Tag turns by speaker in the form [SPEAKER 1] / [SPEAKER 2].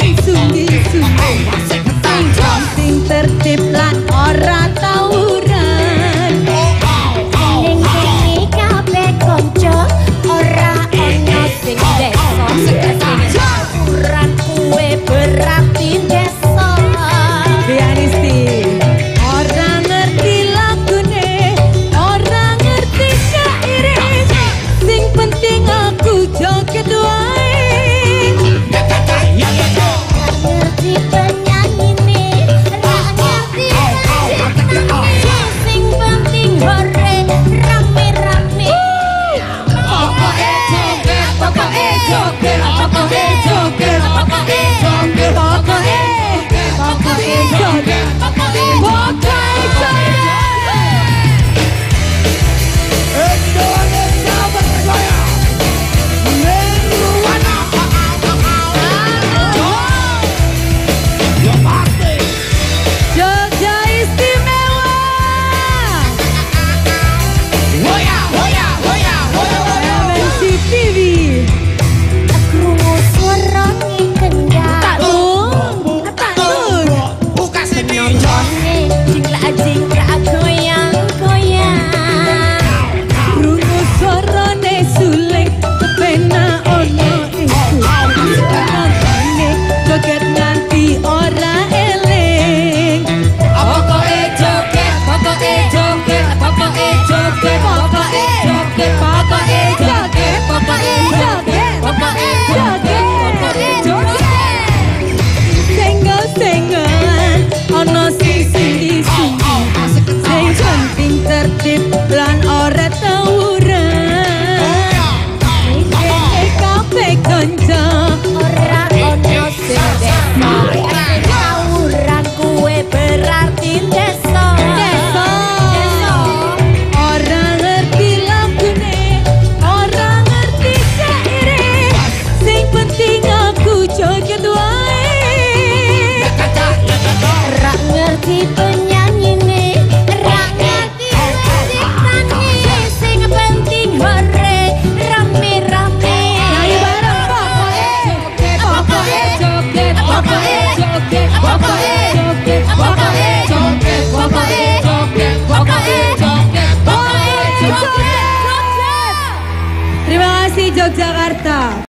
[SPEAKER 1] see to me. 存在。